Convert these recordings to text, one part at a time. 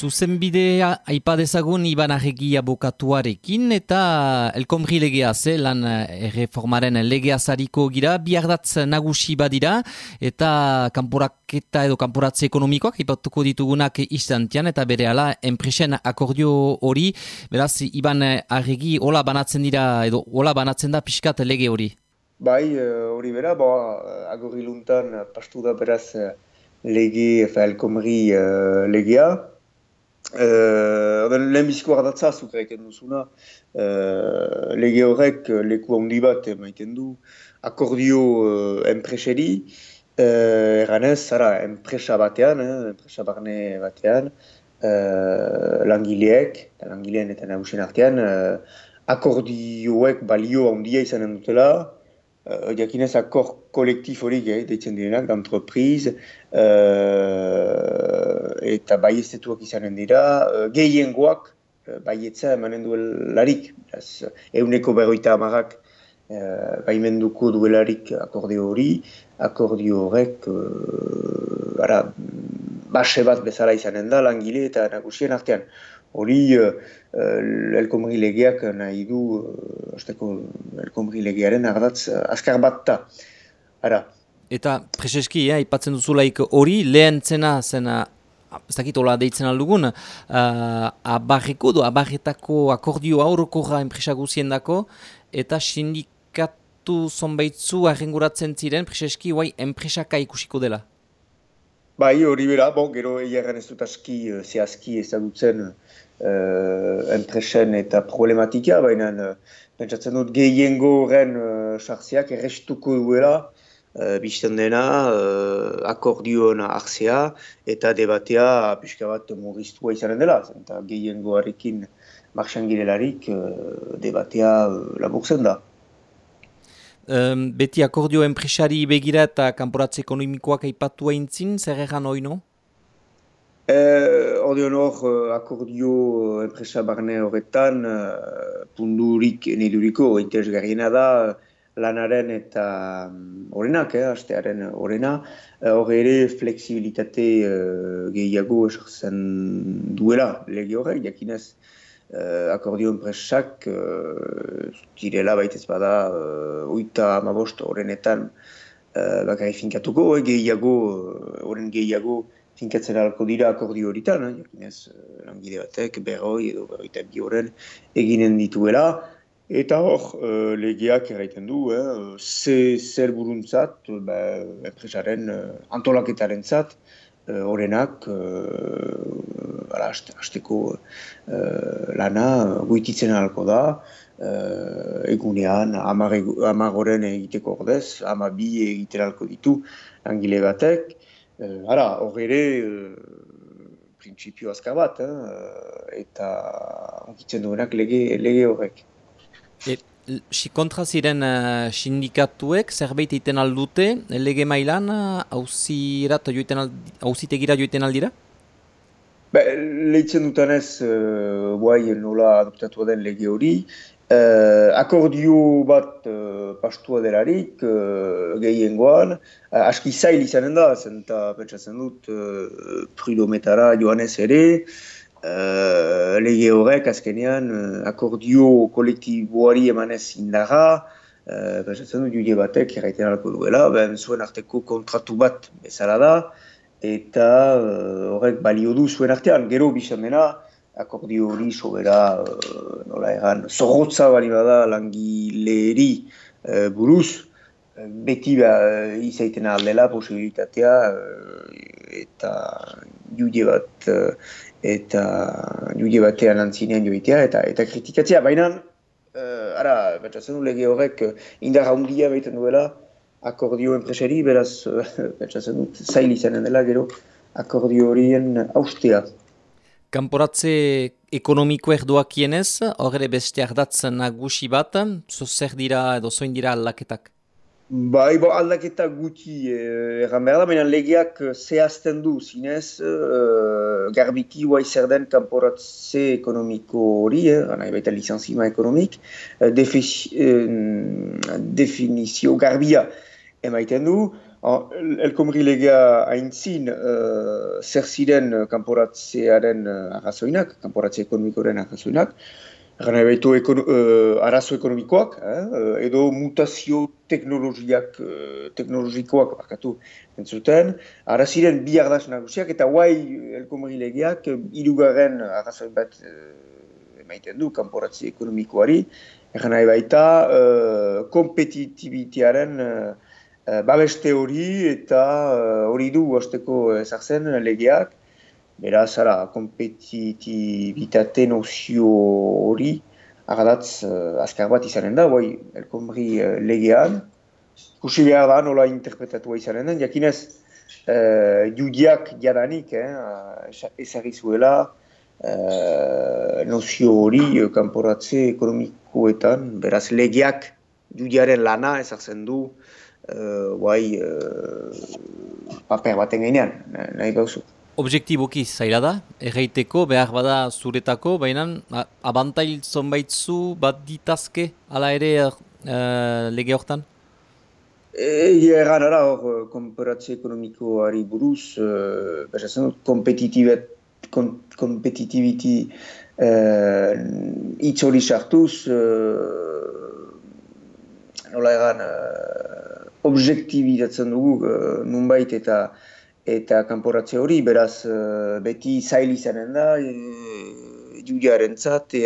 Zuzenbidea aipadezagun Iban Arregi abokatuarekin eta elkomri legea ze lan erreformaren legea zariko gira, biardatz nagusi badira eta kanporaketa edo kanporatze ekonomikoak ipatuko ditugunak istantian eta bere ala enpresen akordio hori, beraz Iban Arregi hola banatzen dira edo hola banatzen da pixkat lege hori? Bai, hori bera, bo, agorri luntan pastu da beraz lege, efa elkomri legea, Uh, lehen biziko ardatza zuk egiten duzuna, uh, lege horrek leku handi bat emaiten du, akordio uh, enpreseri, uh, erganez, zara, enpresa batean, eh, enpresa barne batean, uh, langileek, langileen eta nagusien artean, uh, akordioek balio handia izanen dutela, uh, jakinez akor kolektif horiek eh, deitzen direnak, d'entreprise, uh, eta baiestetuak izanen dira, uh, gehiengoak uh, baietza emanen duelarik, euneko berroita amarak uh, baimenduko duelarik akordio hori, akordio horrek, uh, ara, base bat bezala izanen da, langile eta nagusien artean. Hori, uh, elkomri legeak nahi du, uh, elkomri legearen ardatz uh, azkar bat da. Ara. Eta, preseski, eh, ipatzen duzulaik hori, lehen zena, zena, ez dakit hola deitzen aldugun, uh, abarreko do, abarretako akordio aurrokorra enpresa guzien dako, eta sindikatu zonbaitzu arrenguratzen ziren, preseski, guai, enpresaka ikusiko dela. Bai, hori bera, bon, gero eierren ez dut aski, eh, zehazki ezagutzen uh, enpresen eta problematika, baina uh, pentsatzen dut gehiengo horren uh, sartzeak errestuko duela, uh, bizten dena uh, akordioen hartzea eta debatea pixka bat mugiztua izanen dela. Eta gehiengoarekin marxan girelarik uh, debatea uh, laburzen da. Um, beti akordio enpresari begira eta kanporatze ekonomikoak aipatu eintzin, zer egan hori no? Eh, Ordeon hor, akordio enpresa barne horretan, uh, pundurik niduriko interesgarriena da, lanaren eta horrenak, mm, eh, astearen horrena, eh, hor ere fleksibilitate uh, gehiago esartzen duela lege horrek, jakinez uh, akordio enpresak uh, direla baitez bada uh, oita amabost horrenetan uh, bakarri finkatuko, eh, gehiago, horren gehiago finkatzen alko dira akordio horretan, eh, jakinez langide batek berroi edo berroita bi horren eginen dituela, Eta hor, uh, legeak erraiten du, eh, ze zer buruntzat, ba, enpresaren uh, antolaketaren zat, horrenak, uh, hasteko uh, lana goititzen alko da, uh, egunean, amar horren egiteko ordez, ama bi egiten alko ditu, langile batek. Uh, ara, hor ere, prinsipio azkar bat, eh, eta onkitzen duenak lege, lege horrek. E, si kontra ziren uh, sindikatuek zerbait egiten aldute, lege mailan hauzirat uh, joiten hauzitegira joiten aldira? Be, lehitzen dutanez, uh, guai nola adoptatu den lege hori, uh, akordio bat uh, pastua delarik, uh, gehiengoan, uh, aski zail izanen da, zenta pentsatzen dut, uh, prudometara joanez ere, Uh, lege horrek azkenean uh, akordio kolektiboari emanez indarra, uh, pentsatzen dut jude batek erraiten alko duela, ben zuen arteko kontratu bat bezala da, eta uh, horrek balio du zuen artean, gero bizan dena, akordio hori sobera, uh, nola egan, zorrotza bali bada langileri uh, buruz, beti ba, izaiten aldela posibilitatea eta jude bat eta juge batean antzinean joitea eta eta kritikatzea, baina uh, ara, betzatzen du lege horrek uh, indar handia baiten duela akordio enpresari, beraz uh, betzatzen dut zail izanen dela gero akordio horien austea. Kanporatze ekonomiko erdoakienez, horre beste ardatzen nagusi bat, zo zer dira edo zoin dira aldaketak? Bai, bo, aldaketa guti eh, erran behar da, baina legeak eh, zehazten du, zinez, eh, garbiki guai zer den kanporatze ekonomiko hori, eh, gana baita licentzima ekonomik, eh, definizio garbia emaiten du, Elkomri legea haintzin, uh, zer ziren kanporatzearen uh, arrazoinak, kanporatze ekonomikoren arrazoinak, Gana ebaitu uh, arazo ekonomikoak, eh, edo mutazio teknologiak, uh, teknologikoak, bakatu, entzuten. Ara ziren bi ardaz nagusiak, eta guai elkomri legeak, irugarren arrazoin bat uh, emaiten du, kanporatze ekonomikoari. Gana ebaita, uh, kompetitibitearen uh, babeste hori eta uh, du hasteko ezartzen legeak. Beraz, ara, kompetitibitate nozio hori, agadatz, uh, azkar bat izanen da, bai, elkomri uh, legean. Kusi behar da, nola interpretatua izanen den, jakinez, uh, judiak jadanik, eh, ezagizuela, uh, nozio hori, kanporatze ekonomikoetan, beraz, legeak judiaren lana ezartzen du, uh, bai, uh, paper baten gainean, nahi gauzu objektiboki zaila da, erreiteko, behar bada zuretako, baina abantail zonbaitzu bat ditazke, ala ere uh, lege hortan? Egi erran ara hor, eh, komparatze ekonomikoari buruz, uh, bezatzen dut, kompetitibiti uh, itz hori sartuz, uh, nola egan, uh, objektibitatzen dugu, uh, nunbait eta eta kanporatze hori, beraz uh, beti zail izanen da, e, judiaren zat,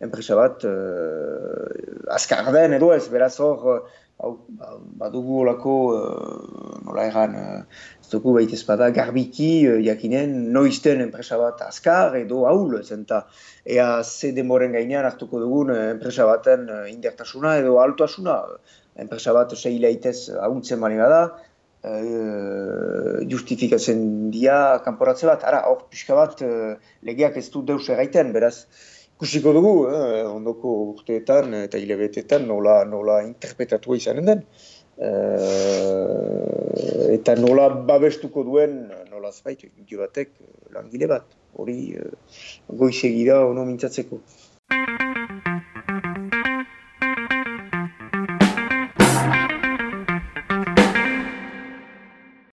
enpresa bat uh, azkar den edo ez, beraz hor, ba, badugu olako, uh, nola egan, ez dugu baita espada, garbiki jakinen noizten enpresa bat azkar edo haul, zenta, ea ze demoren gainean hartuko dugun enpresa baten indertasuna edo altoasuna, enpresa bat zei leitez hauntzen bani bada, justifikatzen dia kanporatze bat. Ara, hor, pixka bat, uh, legeak ez du deus erraiten, beraz, kusiko dugu, eh, ondoko urteetan eta hilabetetan nola, nola interpretatu izanen den. Uh, eta nola babestuko duen, nola zbait, batek langile bat. Hori, uh, goizegi da, ono mintzatzeko.